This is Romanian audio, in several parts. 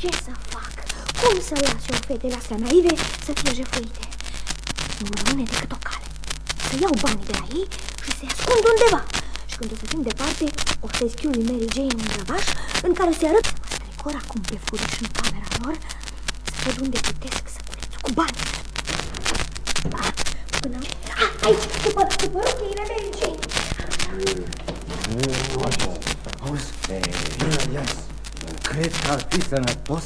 Ce să fac? Cum să las eu fetele astea naive să fie jefuite? Nu mă rămâne decât o cale. Să iau banii de la ei și să-i ascund undeva. Și când o să fim departe, o să-i scriu lui Mary Jane un grăbaș în care se arăt mă strecor acum pe furiș în camera lor să văd unde plătesc săculețul cu bani. Ah, până... Ah, aici, după, după rocheile Mary Jane. Auzi, Ias, cred că ar fi sănătos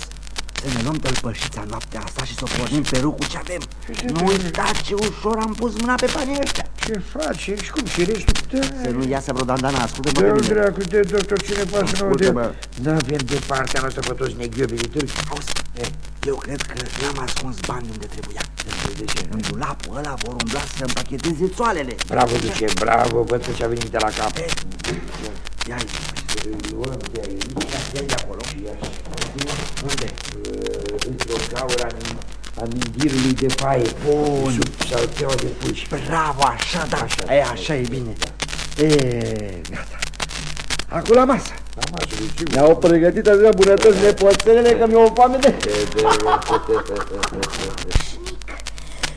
să ne luăm tălpășița noaptea asta și să o pornim pe rucul ce avem. Nu uita ce ușor am pus mâna pe banii ăștia. Ce faci? Și cum? Și restul? Să nu iasă vreo dandana, ascultă-mă pe Dă-l mine. dracu de doctor, cine poate să nu Ascultă-mă. Da, avem de partea noastră pe toți neghiobii turci. Auzi, eu cred că n-am ascuns bani unde trebuia. De ce? În dulapul ăla vor umbla să împacheteze țoalele. Bravo, duce, bravo, văd că ți-a venit de la cap. Ia aici. Luăm de aici. Ia de acolo. Unde? Într-o gaură amintirului de faie. Bun. Sub salteaua de puși. Bravo, așa, da. Așa, e, așa e bine. E, gata. Acum la masă. La masă, duce. Mi-au pregătit așa bunătăți nepoțelele că mi-au foame de...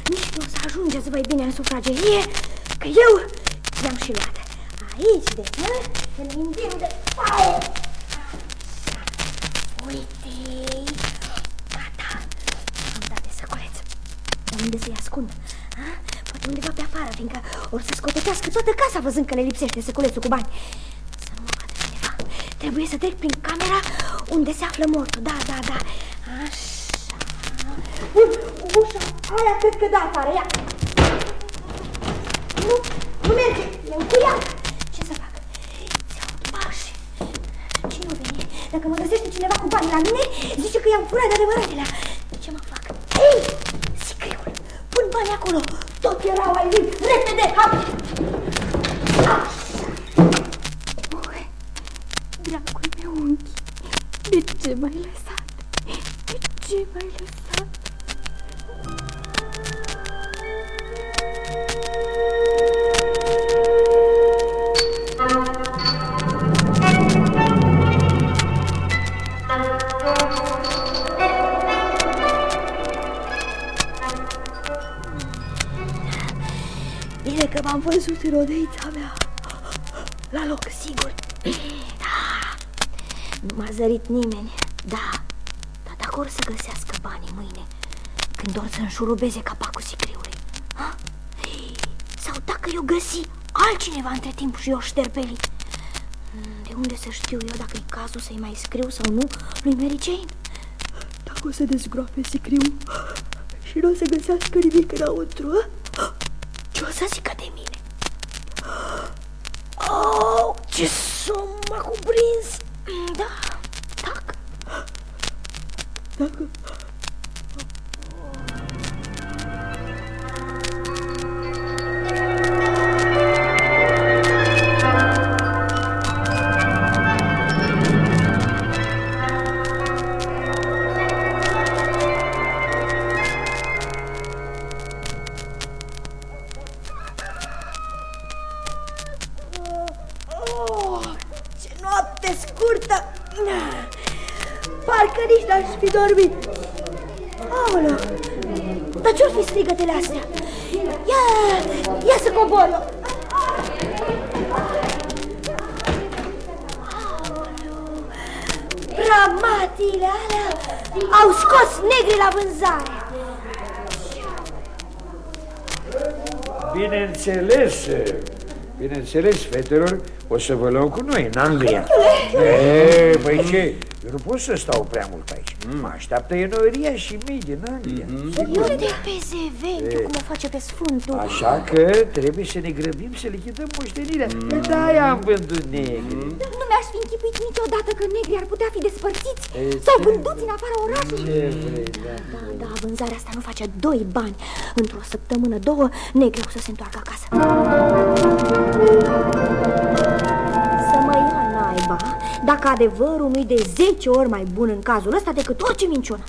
Nici nu o să ajungeți voi bine în sufragerie, că eu ți-am și luat. Aici, de mă, în mintirul de paie. Uite, gata, am dat de săculeț. Dar unde să-i ascund? A? Poate undeva pe afară, fiindcă or să scotetească toată casa văzând că le lipsește săculețul cu bani. Să nu mă vadă cineva. Trebuie să trec prin camera unde se află mortul. Da, da, da. Așa. Bun, ușa aia cred că da afară, ia. Nu, nu merge, e încuiat. Ce să fac? Se aud pași. Cine o veni? Dacă mă găsește cineva cu bani la mine, zice că i-am furat de adevăratele. Ce mă fac? Ei, sicriul, pun bani acolo. Tot erau ai lui, repede, hap! Așa. Ui, dragul meu unchi, de ce m-ai lăsat? Bine că m-am văzut în odeița mea. La loc, sigur. Da. Nu m-a zărit nimeni. Da. Dar dacă or să găsească banii mâine, când or să înșurubeze capacul sicriului. Ha? Sau dacă eu găsi altcineva între timp și eu șterpeli. De unde să știu eu dacă e cazul să-i mai scriu sau nu lui Mary Jane? Dacă o să dezgroape sicriul și nu o să găsească nimic înăuntru, a? Ce o să zică de mine? Oh, ce somn m-a cuprins! Da, tac. Dacă... dormit. Aoleu, dar ce-or fi strigătele astea? Ia, ia să cobor eu. Aoleu, Ramatiile alea au scos negri la vânzare. Bineînțeles, bineînțeles, fetelor, o să vă luăm cu noi în Anglia. E, păi ce? Eu nu pot să stau prea mult aici. Mă așteaptă enoria și mii din Anglia. Eu de pe zeventiu cum o face pe Sfântul. Așa că trebuie să ne grăbim să lichidăm moștenirea. Mm. Da, am vândut negri. Nu mi-aș fi închipuit niciodată că negrii ar putea fi despărțiți sau vânduți în afara orașului. Ce vrei, da. Da, da, vânzarea asta nu face doi bani. Într-o săptămână, două, negrii o să se întoarcă acasă. Să mă ia naiba dacă adevărul nu-i de 10 ori mai bun în cazul ăsta decât orice minciună.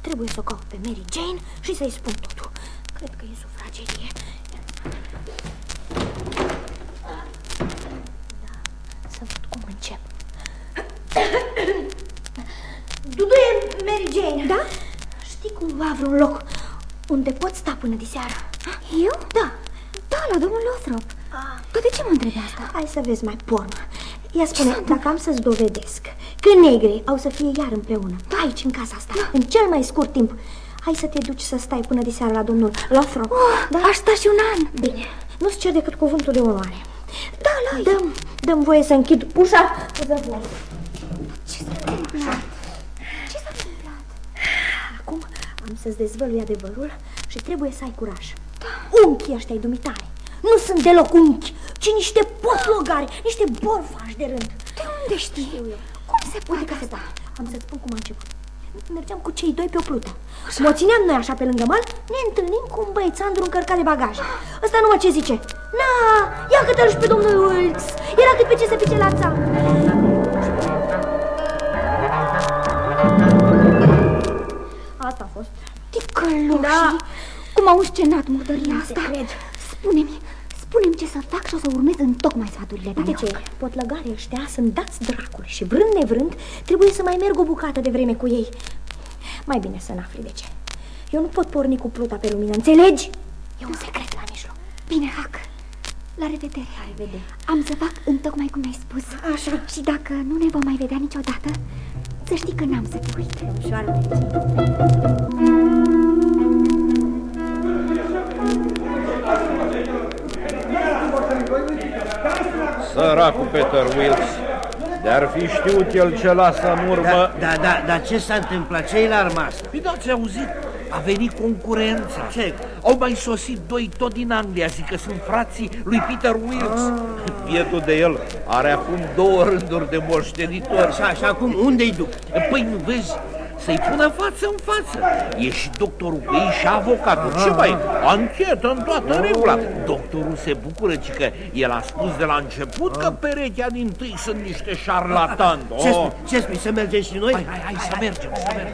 Trebuie să o caut pe Mary Jane și să-i spun totul. Cred că e sufragerie. Da, să văd cum încep. Duduie Mary Jane. Da? Știi cumva vreun loc unde pot sta până diseară? Eu? Da. Da, la domnul Lothrop. Ah. Dar de ce mă întrebi asta? Hai să vezi mai pormă. Ia spune, dacă am să-ți dovedesc că negri au să fie iar împreună, aici, în casa asta, în cel mai scurt timp, hai să te duci să stai până diseară la domnul Lothrop. Oh, da? Aș sta și un an. Bine, nu-ți cer decât cuvântul de onoare. Da, la Dăm, dăm voie să închid ușa. Să dăm voie. Ce s-a întâmplat? Ce s-a întâmplat? Acum am să-ți dezvălui adevărul și trebuie să ai curaj. Da. Unchii ăștia ai dumitare nu sunt deloc unchi, ci niște potlogari, niște borfași de rând. De unde știi? Știu eu. Cum se poate Uite ca asta. asta? Am să-ți spun cum a început. Mergeam cu cei doi pe o plută. Mă țineam noi așa pe lângă mal, ne întâlnim cu un băiețandru încărcat de bagaje. Ăsta numai ce zice. Na, ia că te pe domnul Wilkes. Era cât pe ce să pice la țam. Asta a fost. Ticăloșii! Da. Cum au scenat murdăria Nu asta? se cred. Spune-mi, spune-mi ce să fac și o să urmez în tocmai sfaturile tale. Uite ce, potlăgarii ăștia sunt dați dracului și vrând nevrând trebuie să mai merg o bucată de vreme cu ei. Mai bine să n-afli de ce. Eu nu pot porni cu pluta pe lumină, înțelegi? E un secret la mijloc. Bine fac. La revedere. La revedere. Am să fac în tocmai cum ai spus. Așa. Și dacă nu ne vom mai vedea niciodată, să știi că n-am să te uit. Domnișoară, Săracul Peter Wilkes. De-ar fi știut el ce lasă în urmă... Da, da, da, dar ce s-a întâmplat? Ce-i la rămas? Păi da, ți auzit? A venit concurența. Ce? Au mai sosit doi tot din Anglia, zic că sunt frații lui Peter Wilkes. Bietul de el are acum două rânduri de moștenitori. Și, și acum unde-i duc? Păi nu vezi, să-i pună față în față. E și doctorul cu ei și avocatul. Ce mai? Anchetă în toată regula. Doctorul se bucură ci că el a spus de la început că perechea din tâi sunt niște șarlatani. Ce Oh. spui? Ce spui? Să mergem și noi? Hai, hai, hai, să mergem, să mergem.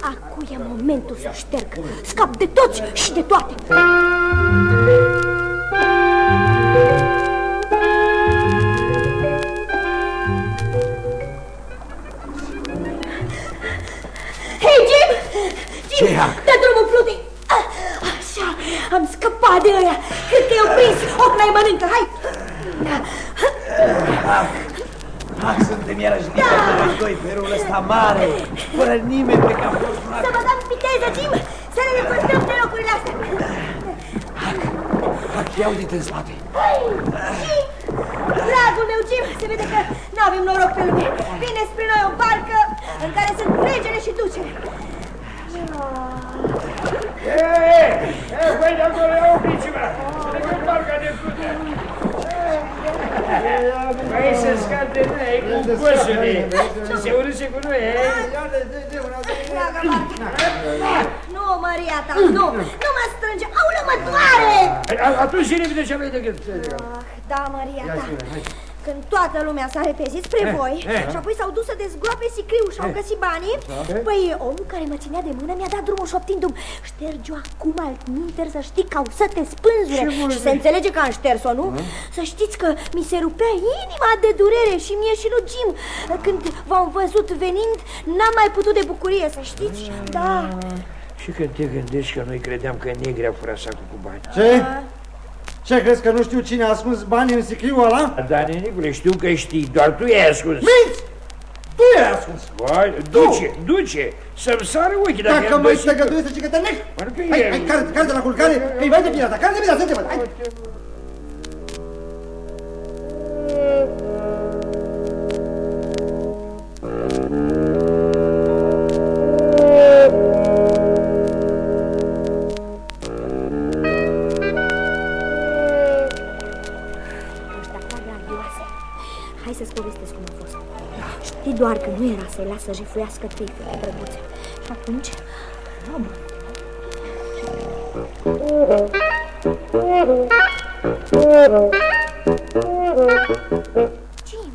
Acum e momentul să șterg. Scap de toți și de toate. Jim, Ce hac? dă drumul plutei! Ah, Așa, am scăpat de ăia. Cred că i-au prins. Ocna îi mănâncă, hai! Ah, suntem iarăși liberi noi doi pe râul ăsta mare, fără nimeni pe capul Să vă dăm viteză, Jim! Să ne depărtăm de locurile astea! Ia uite în spate. Jim! Dragul meu, Jim, se vede că nu avem noroc pe lume. Vine spre noi o barcă în care sunt regele și ducele. Ei, ei, voi de acolo, ia opriți-vă! Să ne barca de frută! Hai să scap de noi cu păsări, să se urâse cu noi, eh? Nu, Maria ta, nu, nu mă strânge, aulă, mă doare! A- Atunci zi repede ce aveai de gând. Ah, da, Maria ta, când toată lumea s-a repezit spre voi și apoi s-au dus să dezgroape sicriul și au găsit banii, păi omul care mă ținea de mână mi-a dat drumul șoptindu-mi Șterge-o acum altminter să știi că au să te spânzure. Și se înțelege că am șters-o, nu? Să știți că mi se rupea inima de durere și mie și lui Jim. Când v-am văzut venind, n-am mai putut de bucurie, să știți? Da, Și când te gândești că noi credeam că negri au furat sacul cu bani. Ce? Ce crezi că nu știu cine a ascuns banii în sicriul ăla? Da, nenicule, știu că știi, doar tu i-ai ascuns. Minți! Tu i-ai ascuns! Vai, duce, duce, să-mi sară ochii dacă Dacă i-am mai găsit. te găduiește că te nec! Mă, nu pe Hai, el. hai, care, care de la culcare, că-i vai de bine asta, care de bine asta, te hai! Că nu era să-i lasă jefuiască trei fete drăguțe. Și atunci, robă. Jim,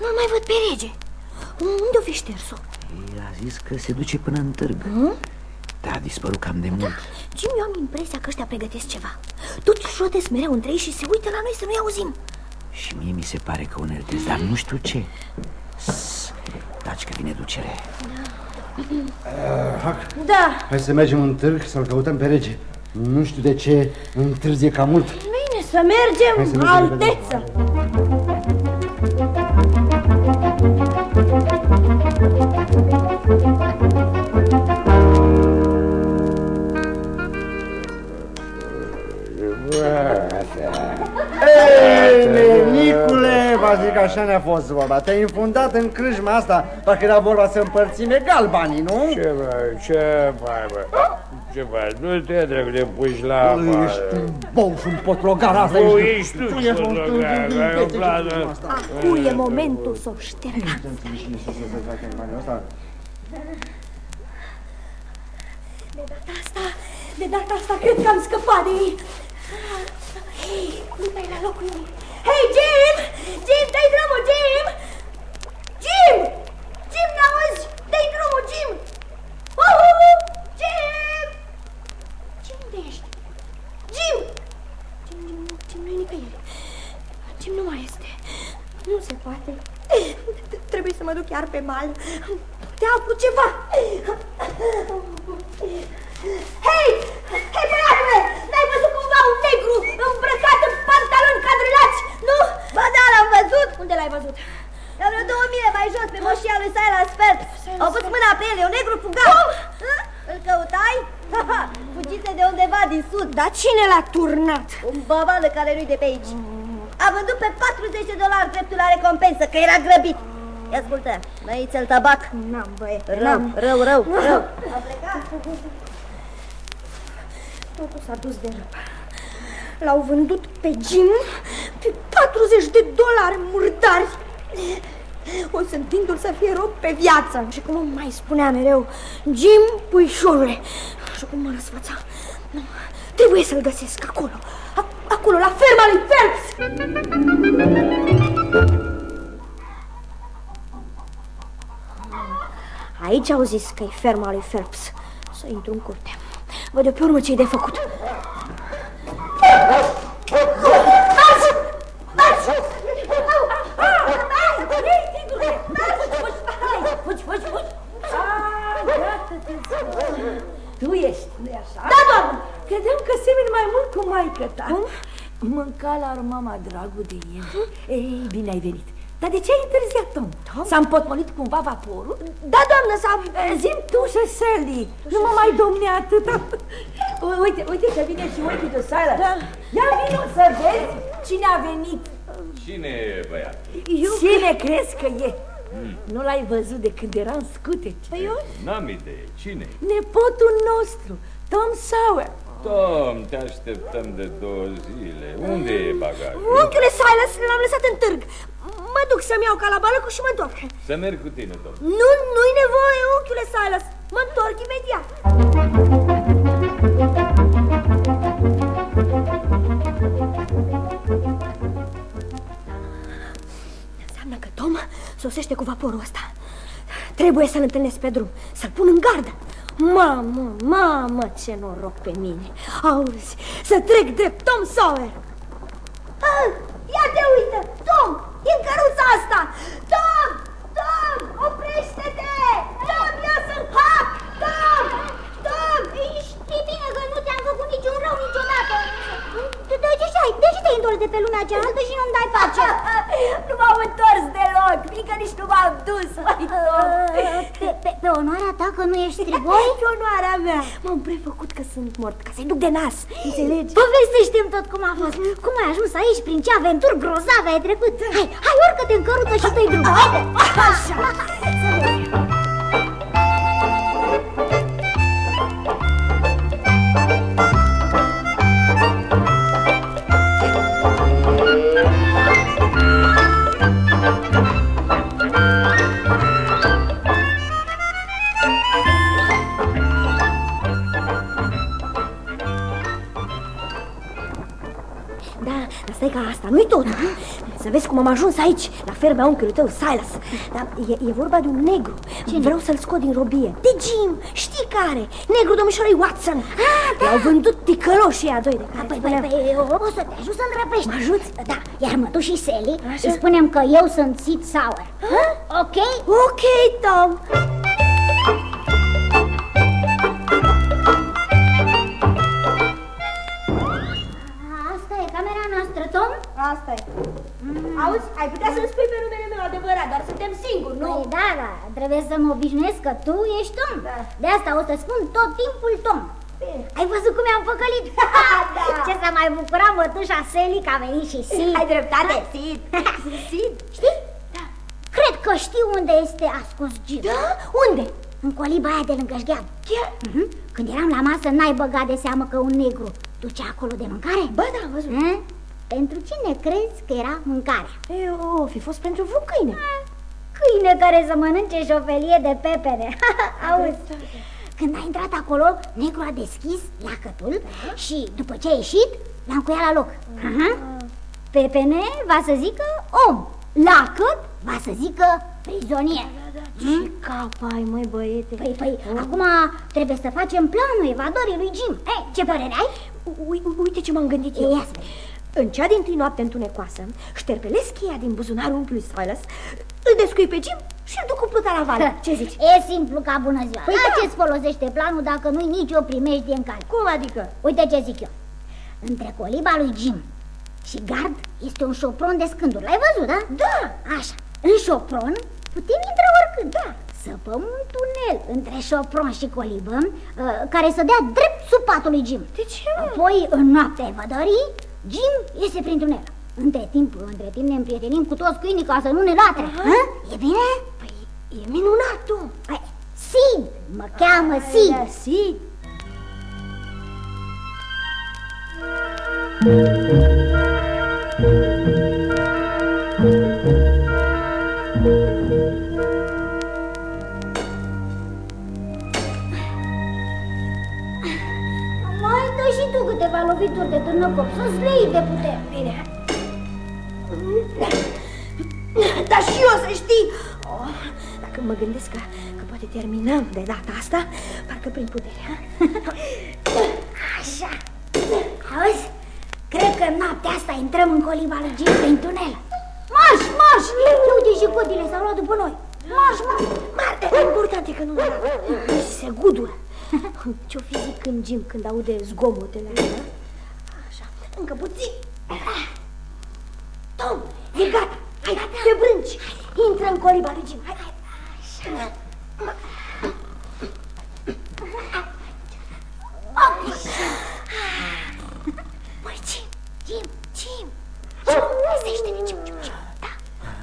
nu mai văd pe rege. Unde o fi șters-o? El a zis că se duce până în târg. Da, a dispărut cam de mult. Jim, eu am impresia că ăștia pregătesc ceva. Toți șotesc mereu între ei și se uită la noi să nu-i auzim. Și mie mi se pare că uneltesc, dar nu știu ce. Sss, Dar taci că vine ducere. Da, Hai să mergem în târg să-l căutăm pe rege. Nu știu de ce întârzie cam mult. bine, să mergem, Hai să mergem repede. alteță. Ei, zic așa ne-a fost vorba. Te-ai infundat în crâșma asta, dacă era vorba să împărțim egal banii, nu? Ce mai, ce mai, bă? Ce mai, nu te trebuie de puși la apă. Ești un bou și un potlogar asta. Nu, ești ești tu, tu ești un potlogar, ai o plană. Acum e momentul să o șterg. De data asta, de data asta cred că am scăpat de ei. Hei, nu mai la locul ei. Hei, Jim! Jim, dai drumul, Jim! Jim! Jim, n-auzi? Dai drumul, Jim! Uh, uh, uh! Jim! Jim, unde ești? Jim! Jim, Jim, nu, Jim nu e nicăieri. Jim nu mai este. Nu se poate. Trebuie să mă duc chiar pe mal. Te aflu ceva. Hei! Hei, băiatule! N-ai văzut cumva un negru îmbrăcat în pantaloni cadrelați? Nu? Ba da, l-am văzut. Unde l-ai văzut? La vreo două mile mai jos, pe moșia lui Silas Phelps. Au pus mâna pe el, e un negru fugat. Cum? Îl căutai? Fugise de undeva din sud. Dar cine l-a turnat? Un babală care nu-i de pe aici. A vândut pe 40 de dolari dreptul la recompensă, că era grăbit. Ia ascultă, măițel tabac. N-am, băie. Rău, rău, rău, rău. A plecat. Totul s-a dus de rău. L-au vândut pe Jim pe 40 de dolari murdari. O să întindul să fie rob pe viață. Și cum îmi mai spunea mereu, Jim puișorule. Și cum mă răsfăța. Nu, trebuie să-l găsesc acolo. A- acolo, la ferma lui Phelps. Aici au zis că e ferma lui Phelps. Să intru în curte. Văd de pe urmă ce-i de făcut. Fugi, Tu ești, nu așa? Da, doamnă! Credeam că semeni mai mult cu maică ta. Cum? Mânca la mama dragul de el. Ei, bine ai venit. Dar de ce ai întârziat, Tom? S-a împotmolit cumva vaporul? Da, doamnă, s-a... Zim tu și Sally, nu mă mai domne atâta. U- Uite, uite că vine și unchiul de Silas. Da. Ia vino să vezi cine a venit. Cine e băiat? Eu... Cine crezi că e? Nu l-ai văzut de când era în scuteci. Păi eu... N-am idee. Cine? Nepotul nostru, Tom Sawyer. Tom, te așteptăm de două zile. Unde e bagajul? Unchiule Silas, l-am lăsat în târg. Mă duc să-mi iau calabalăcul și mă întorc. Să merg cu tine, Tom. Nu, nu-i nevoie, unchiule Silas. Mă întorc imediat. Sosește cu vaporul ăsta. Trebuie să-l întâlnesc pe drum, să-l pun în gardă. Mamă, mamă, ce noroc pe mine. Auzi, să trec drept Tom Sawyer. Ah, ia te uită, Tom, e în căruța asta. Tom, Tom, oprește-te. Tom, ia să-l fac. Tom, Tom. Știi bine că nu ți-am făcut niciun rău niciodată. De, de, ce, ai- de ce te-ai întors de pe lumea cealaltă și nu-mi dai pace? Nu m-am întors deloc, fiindcă nici nu m-am dus, mai Tom. Pe, pe, pe onoarea ta că nu ești strigoi? Pe onoarea mea. M-am prefăcut că sunt mort, ca să-i duc de nas. Înțelegi? Povestește-mi tot cum a fost. Cum ai ajuns aici, prin ce aventuri grozave ai trecut. Hai, hai, urcă-te în căruță și dă-i drum. Așa. Da, dar stai ca asta, nu-i tot. Să cum am ajuns aici, la fermea unchiului tău, Silas. Dar e, e vorba de un negru. Ce Vreau să-l scot din robie. De Jim, știi care? Negru domnișoarei Watson. Ah, da. I-au vândut ticăloșii a doi de care Păi, păi, spuneam. păi, o, o să te ajut să-l răpești. Mă ajuți? Da, iar mă tu și Sally Așa. îi spunem că eu sunt Sid Sauer. Ok? Ok, Tom. Trebuie să mă obișnuiesc că tu ești Tom. Da. De asta o să spun tot timpul Tom. Ai văzut cum i-am păcălit? Da. Ce s-a mai bucurat mătușa Sally că a venit și Sid. Ai dreptate, Sid. Sid. Știi? Da. Cred că știu unde este ascuns Jim. Da? Unde? În coliba aia de lângă șgheam. Chiar? Mhm. Când eram la masă, n-ai băgat de seamă că un negru duce acolo de mâncare? Bă, da, am văzut. Hm? Pentru cine crezi că era mâncarea? E, o fi fost pentru vreun câine. Câine care să mănânce șofelie de pepene. Auzi? Când a intrat acolo, negru a deschis lacătul și după ce a ieșit, l-a încuiat la loc. Aha. Pepene va să zică om, lacăt va să zică prizonier. Ce cap ai, măi, băiete? Păi, păi, acum trebuie să facem planul evadorii lui Jim. Ei, ce părere ai? Ui- ui- Uite ce m-am gândit eu. Ia spune. În cea din tâi noapte întunecoasă, șterpelesc cheia din buzunarul unchiului Silas, îl descui pe Jim și îl duc cu pluta la vale. Ce zici? E simplu ca bună ziua. Păi Păi da. ce-ți folosește planul dacă nu-i nici o primești în cal? Cum adică? Uite ce zic eu. Între coliba lui Jim și gard este un șopron de scânduri. L-ai văzut, da? Da! Așa. În șopron putem intra oricând. Da. Săpăm un tunel între șopron și colibă uh, care să dea drept sub patul lui Jim. De ce? Apoi, în noaptea evadării, Jim iese prin tunel. Între timp, între timp ne împrietenim cu toți câinii ca să nu ne latre. Hă? E bine? Păi, e minunat, tu! Hai, Sid! Mă cheamă Sid! Da, Sid! Mai lovituri de târnăcop, să-ți lei de putere. Bine. Dar și eu să știi... Oh, dacă mă gândesc că, că poate terminăm de data asta, parcă prin putere, ha? Așa. Auzi? Cred că noaptea asta intrăm în coliba lui Jim prin tunel. Marș, marș! Ia uite și codile s-au luat după noi. Marș, marș! Marte, important e că nu nu se gudură. Ce-o fi zicând Jim când aude zgomotele astea? Așa, încă puțin. Tom, e gata. Hai, te brânci. Intră în coliba lui Jim. Hai, hai. Așa. Măi, Jim, Jim, Jim. Găsește-ne, Jim, Jim, Jim. Da,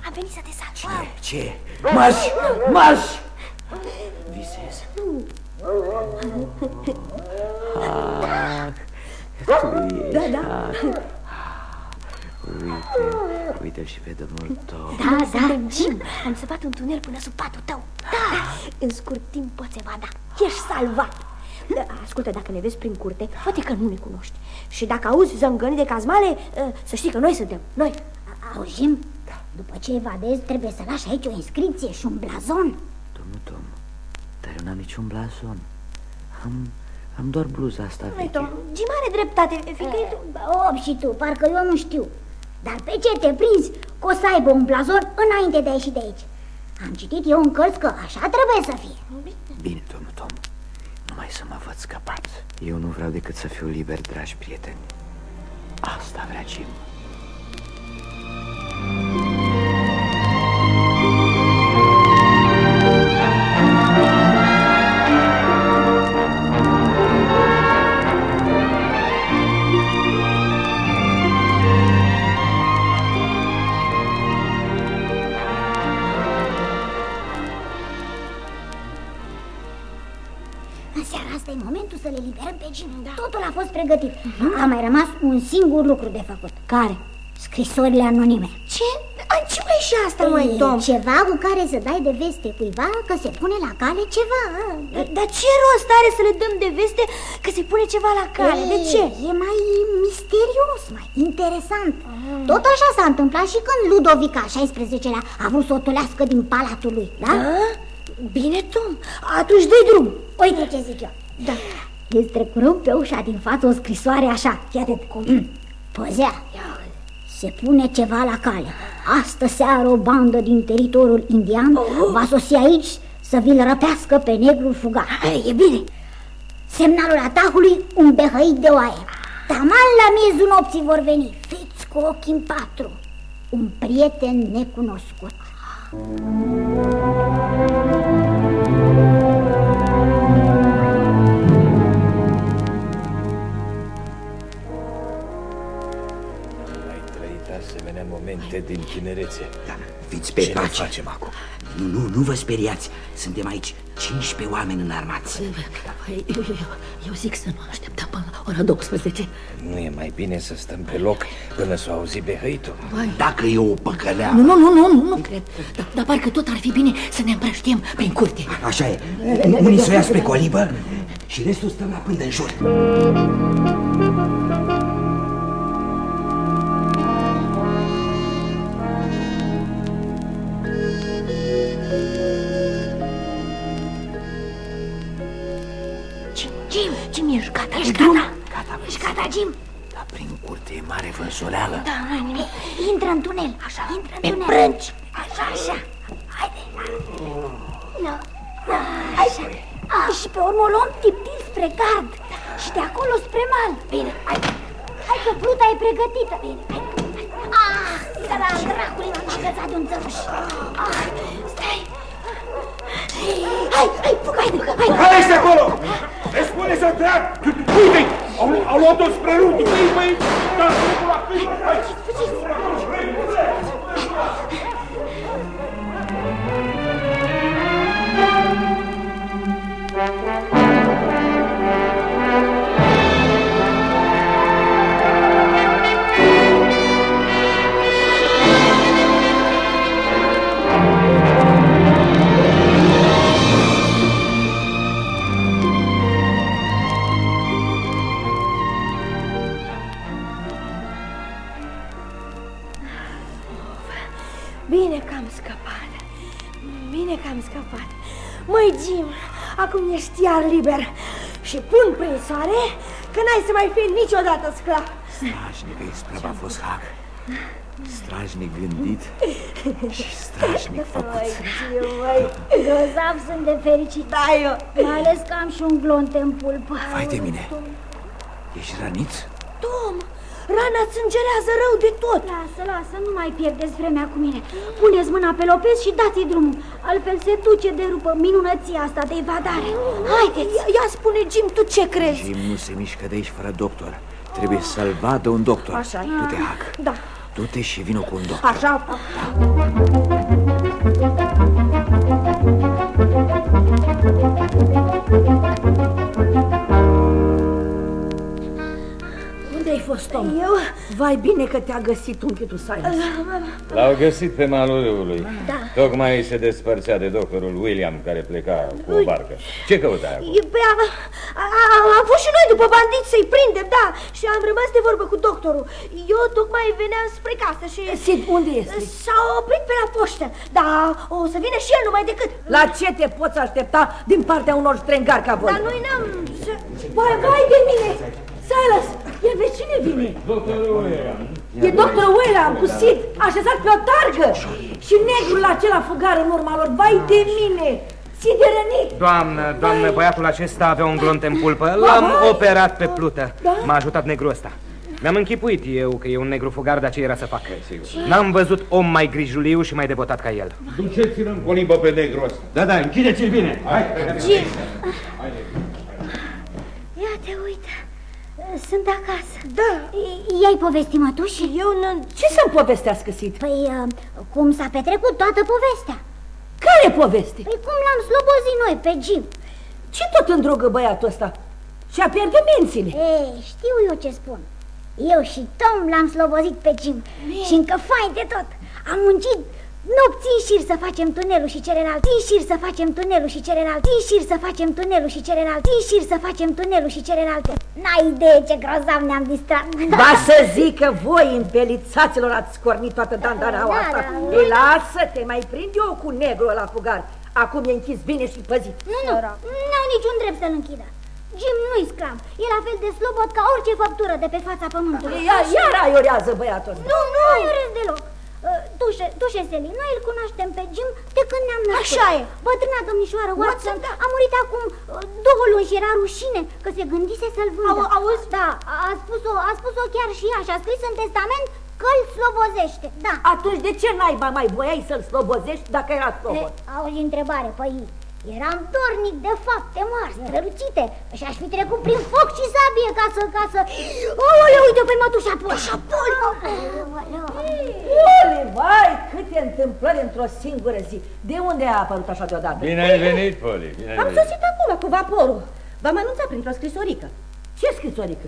am venit să te salvi. Ce? Marș! Marș! Visez. Ah, tu ești. Da, da. Uite, uite și pe domnul tău. Da, da, Jim, am săpat un tunel până sub patul tău. Da, în scurt timp poți evada. Ești salvat. Da, ascultă, dacă ne vezi prin curte, poate că nu ne cunoști. Și dacă auzi zângănii de cazmale, ă, să știi că noi suntem, noi. Auzim? Da. După ce evadezi, trebuie să lași aici o inscripție și un blazon. Domnul Tom, dar eu n-am niciun blazon. Am, am doar bluza asta Noi, veche. Tom, Jim are dreptate, fiindcă e tu... Op, și tu, parcă eu nu știu. Dar pe ce te prinzi că o să aibă un blazon înainte de a ieși de aici? Am citit eu în cărți că așa trebuie să fie. Bine, domnul Tom, numai să mă văd scăpat. Eu nu vreau decât să fiu liber, dragi prieteni. Asta vrea Jim. În seara asta e momentul să le liberăm pe Jim. Totul a fost pregătit. A mai rămas un singur lucru de făcut. Care? Scrisorile anonime. Ce? Ai, ce mai și asta, mai E, Tom? Ceva cu care să dai de veste cuiva că se pune la cale ceva a? Dar- Dar ce rost are să le dăm de veste că se pune ceva la cale? De E, ce? E mai misterios, mai interesant Tot așa s-a întâmplat și când Ludovica a 16-lea a vrut să o tolească din palatul lui, da? Da? Bine, Tom, atunci dă drum. Uite ce zic eu. Da. Îți trecurăm pe ușa din față o scrisoare așa. Fii atent. Cum Păzea. Se pune ceva la cale. Astă seară o bandă din teritoriul indian Va sosi aici să vi-l răpească pe negrul fugar Hai, E bine. Semnalul atacului, un behăit de oaie. Taman la miezul nopții vor veni. Fiți cu ochii în patru. Un prieten necunoscut. Ai tinerețe. Da, fiți pe Ce ne pace. facem acum? Nu, nu, nu vă speriați. Suntem aici 15 oameni înarmați. Păi, eu, eu, eu zic să nu așteptăm până la ora 12. Nu e mai bine să stăm pe loc până s-o auzi behăitul? Dacă e o păcăleală... Nu, nu, nu, nu, nu cred. Dar, dar parcă tot ar fi bine să ne împrăștiem prin curte. Așa e. Unii să o ia spre colibă și restul stăm la pândă în jur. Jim, Jim, Jim, ești gata, ești drum. gata Gata, Ești gata, Jim? Dar prin curte e mare vânsoleală. Da, nu nimic Intră în tunel. Așa, intră în Pe tunel. brânci Așa, așa. Haide. Da. Așa. Ah, și pe urmă o luăm tiptil spre gard. Și de acolo spre mal. Bine, hai. Hai că pluta e pregătită. Bine, bine Ah, săral dracului m-am agățat de un țăruș Ah, Stai. Hai, hai, fug, haide, haide Care este acolo? Le spune să trag! Uite-i! Au, au luat-o spre rând! Băi, băi! Da, la câini! Hai! Acum ești iar liber Și pun prin soare că n-ai să mai fii niciodată sclav Strașnică isprava a fost hac. Strașnic gândit și strașnic făcut. Măi, Jim, măi grozav sunt de fericit Da, eu Mai ales că am și un glonte în pulpă Vai de mine. Ești rănit? Tom, rana sângerează rău de tot Lasă, lasă, nu mai pierdeți vremea cu mine Puneți mâna pe Lopez și dați-i drumul Altfel se duce de rupă minunăția asta de evadare Haideți! Ia, ia spune, Jim, tu ce crezi? Jim nu se mișcă de aici fără doctor. Trebuie să-l vadă un doctor. Așa e. Du-te, Hac. Da, Du-te și vină cu un doctor. așa Unde fost, Tom? Eu, Vai bine că te-a găsit unchiul Silas. L-au găsit pe malul râului. Da. Tocmai se despărțea de doctorul William, care pleca cu o barcă. Ce căutai acolo? Pe a, a, a, am fost și noi după bandiți să-i prindem, da Și am rămas de vorbă cu doctorul Eu tocmai veneam spre casă și... Sid, unde este? S-a oprit pe la poștă Dar o să vină și el numai decât La ce te poți aștepta din partea unor strengari ca voi? Dar noi n-am... să- Vai, vai de mine! Silas, ia vezi cine vine? Doctorul William. E doctorul William cu Sid, așezat pe o targă Și negrul acela fugar în urma lor, vai de mine! Sid e rănit! Doamnă, doamnă, băiatul acesta avea un glonț în pulpă. L-am operat pe plută. M-a ajutat negru ăsta. Mi-am închipuit eu că e un negru fugar, dar ce era să fac? N-am văzut om mai grijuliu și mai devotat ca el. Duceți-l în colibă pe negru ăsta. Da, da, închideți-l bine. Hai, Jim, Ia te uite Sunt acasă. Da, I-ai povestit mătuși? eu nu... Ce să-mi povestească Sid? Păi, uh, cum s-a petrecut toată povestea. Care poveste? Păi cum l-am slobozit noi pe Jim Ce tot îndrogă băiatul ăsta? Și-a pierdut mințile. Ei, știu eu ce spun. Eu și Tom l-am slobozit pe Jim Și încă fain de tot. Am muncit nopți în șir să facem tunelul și celălalt În șir să facem tunelul și celălalt În șir să facem tunelul și celălalt În șir să facem tunelul și celălalt N-ai idee ce grozav ne-am distrat Ba să zic că voi, împelițaților, ați scornit toată dandanaua Da, asta da, da. Ei, lasă-te, mai prind eu cu negru la fugar Acum e închis bine și păzit Nu, nu, n-au niciun drept să-l închidă Jim nu-i sclav, e la fel de slobot ca orice făptură de pe fața pământului Ia, iar aiorează băiatul Nu, nu aiurez deloc Uh, Dușe, dușe Seli, noi îl cunoaștem pe Jim de când ne-am născut Așa e. Bătrâna domnișoară Watson a murit acum uh, două luni și era rușine că se gândise să-l vândă Au- auzi? Da, a spus-o, a spus-o chiar și ea și a scris în testament că îl slobozește Da Atunci de ce naiba mai voiai să-l slobozești dacă era slobod? E, auzi întrebare, păi Eram dornic de fapte mari, strălucite Și aș fi trecut prin foc și sabie ca să, ca să... Aoleu, uite pe mătușa Pol! Mătușa Pol! Ole, vai, câte întâmplări într-o singură zi De unde a apărut așa deodată? Bine ai venit, Poli, bine ai Am venit. sosit acum cu vaporul. V-am anunțat printr-o scrisorică. Ce scrisorică?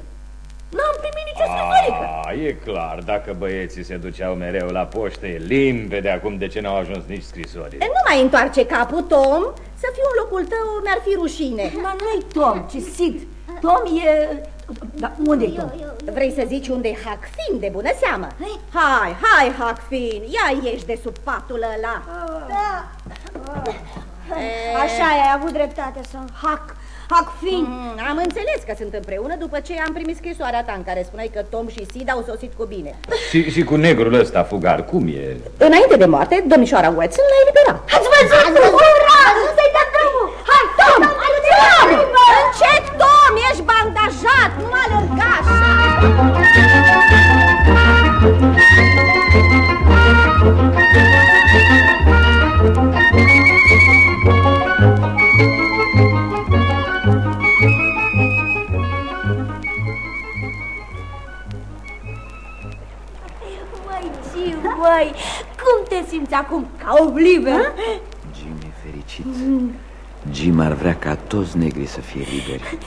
N-am primit nicio scrisorică A, e clar, dacă băieții se duceau mereu la poștă, e limpede acum de ce n-au ajuns nici scrisori. E, Nu mai întoarce capul, Tom, să fiu în locul tău, mi-ar fi rușine. Dar nu-i Tom, ci Sid Tom e... Da, unde-i Tom? Vrei să zici unde-i Hackfin, de bună seamă? Hai, hai, Hackfin, ia ieși de sub patul ăla. E, Așa e, ai avut dreptate să hac, hac fin. mm, Am înțeles că sunt împreună după ce am primit scrisoarea ta în care spuneai că Tom și Sid au sosit cu bine. Și, și cu negrul ăsta fugar, cum e? Înainte de moarte, domnișoara Watson l-a eliberat. Ați văzut? Ura! Să-i dăm drumul! Hai, Tom! Tom! Încet, Tom! Ești Ca o liber? Jim e fericit. Jim ar vrea ca toți negrii să fie liberi.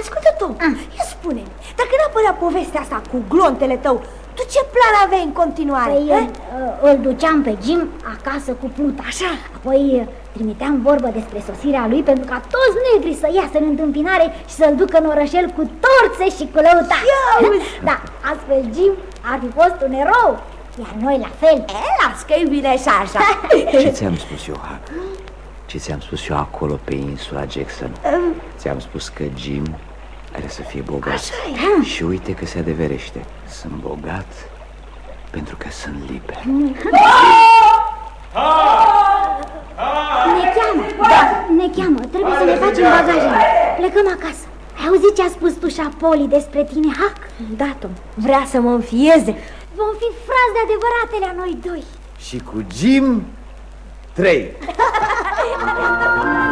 Ascultă, Tom, ia spune dacă n-apărea povestea asta cu glontele tău, tu ce plan aveai în continuare? Păi, eh? uh, îl duceam pe Jim acasă cu pluta Așa Apoi uh, trimiteam vorbă despre sosirea lui Pentru ca toți negrii să iasă în întâmpinare Și să-l ducă în orășel cu torțe și cu lăutari Da, astfel Jim ar fi fost un erou Iar noi la fel E, las că e bine și așa. Ce ți-am spus eu, Huck? Ce ți-am spus eu acolo pe insula Jackson? Ți-am spus că Jim are să fie bogat. Așa e. Și uite că se adeverește. Sunt bogat pentru că sunt liber. Ne cheamă, da, ne cheamă Trebuie să ne facem bagajele Plecăm acasă Ai auzit ce a spus tușa Poli despre tine, Hac? Da, Tom, vrea să mă înfieze. Vom fi frați de adevăratele a noi doi Și cu Jim, trei.